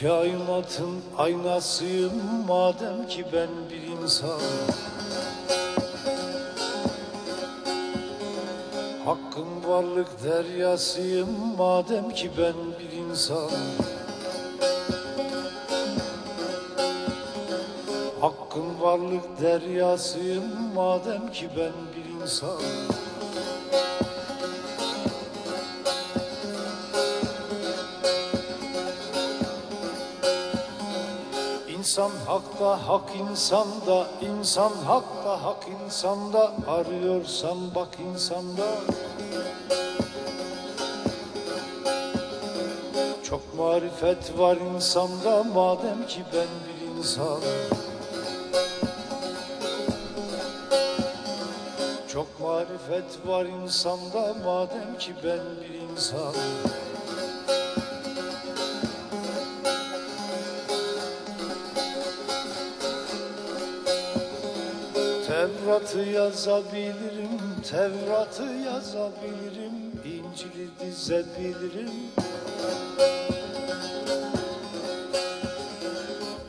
Kainatın aynasıyım madem ki ben bir insan Hakkın varlık deryasıyım madem ki ben bir insan Hakkın varlık deryasıyım madem ki ben bir insan İnsan hakta, hak insanda, insan hakta, hak insanda Arıyorsan bak insanda. Çok marifet var insanda madem ki ben bir insan. Çok marifet var insanda madem ki ben bir insan Tevrat'ı yazabilirim, Tevrat'ı yazabilirim, İncil'i dizebilirim.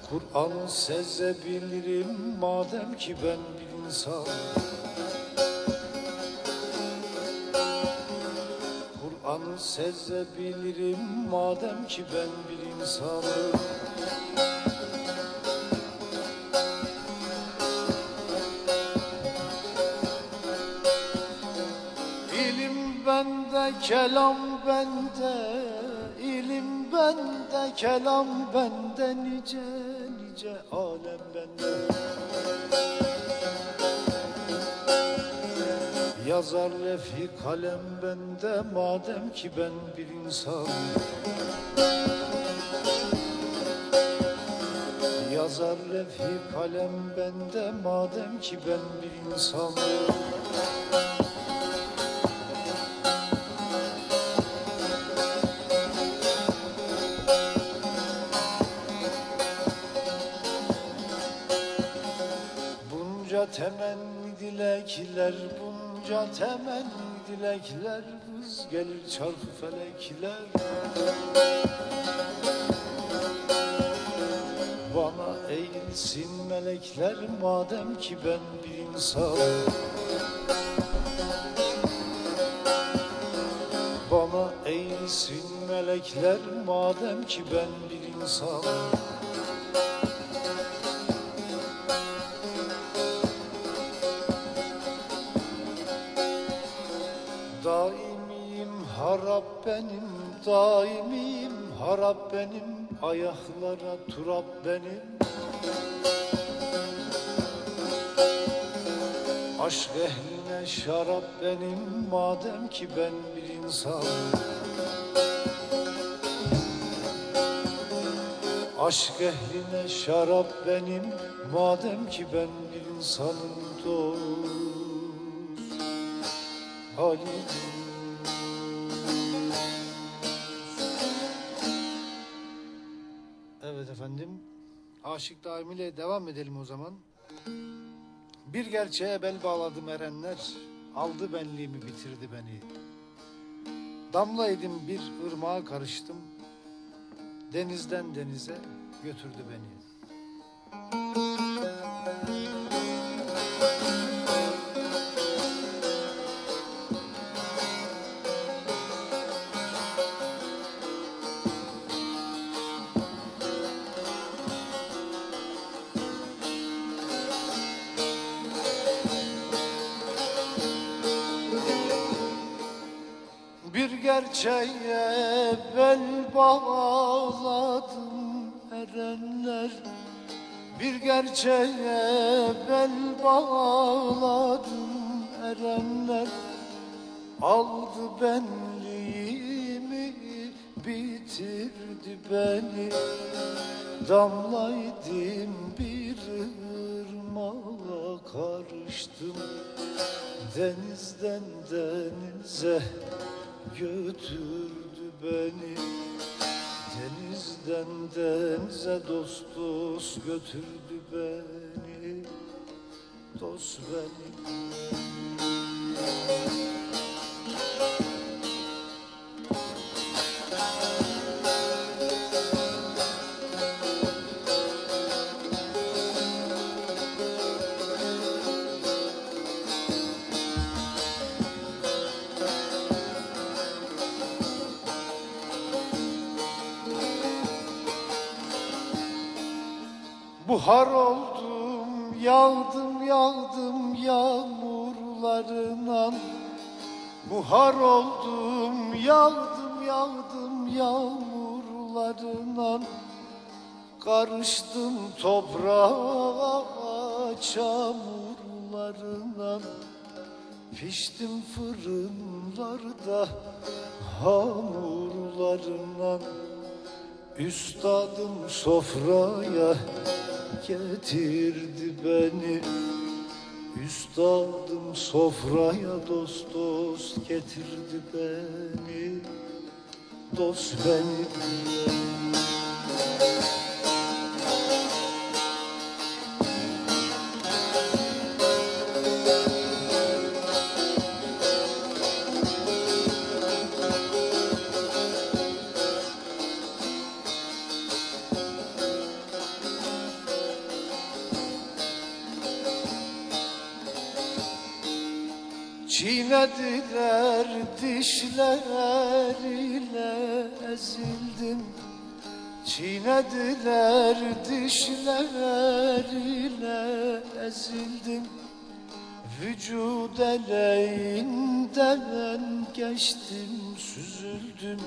Kur'an'ı sezebilirim, madem ki ben bir insan. Kur'an'ı sezebilirim, madem ki ben bir insanım. Kelam bende, ilim bende, kelam bende, nice nice alem bende. Yazar lefhi kalem bende, madem ki ben bir insan. Yazar lefhi kalem bende, madem ki ben bir insanım. Dilekler, bunca temenni dilekler Vız gelir çarpı felekler. Bana eğilsin melekler madem ki ben bir insan. Bana eğilsin melekler madem ki ben bir insan benim, daimiyim harap benim, ayaklara turap benim. Aşk ehline şarap benim, madem ki ben bir insan. Aşk ehline şarap benim, madem ki ben bir insanım dost. Halim Evet efendim. Aşık Daim ile devam edelim o zaman. Bir gerçeğe bel bağladım erenler. Aldı benliğimi bitirdi beni. Damlaydım bir ırmağa karıştım. Denizden denize götürdü beni. Gerçeğe bel bağladım erenler. Bir gerçeğe bel bağladım erenler. Aldı benliğimi bitirdi beni. Damlaydım bir ırmağa karıştım. Denizden denize götürdü beni. Denizden denize dost dost götürdü beni. Dost beni Buhar oldum, yağdım yağdım yağmurlarına. Buhar oldum, yağdım yağdım yağmurlarına. Karıştım toprağa çamurlarına. Piştim fırınlarda hamurlarına. Üstadım sofraya getirdi beni. Üstadım sofraya dost dost getirdi beni. Dost beni Çiğnediler dişleriyle ezildim. Çiğnediler dişleriyle ezildim. Vücud eleğinden geçtim süzüldüm.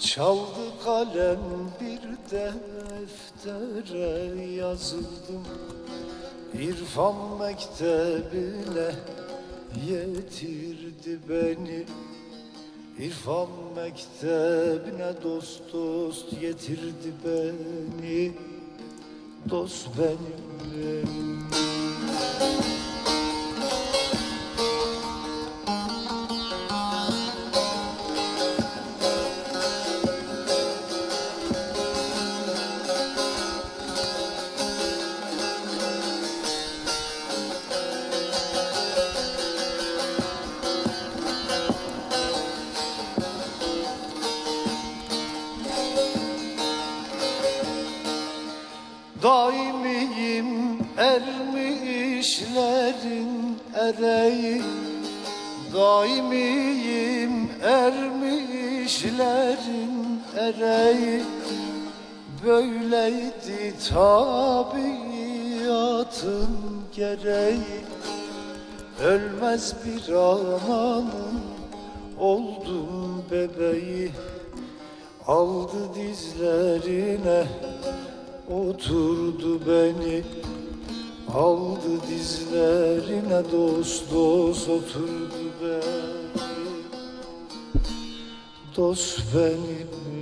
Çaldı kalem bir deftere yazıldım. İrfan mektebine yetirdi beni İrfan mektebine dost dost getirdi beni. Dost benim Daimiyim ermişlerin ereği. Daimiyim ermişlerin ereği. Böyleydi tabiatın gereği. Ölmez bir ananın oldum bebeği. Aldı dizlerine oturdu beni Aldı dizlerine dost dost oturdu beni. Dost benim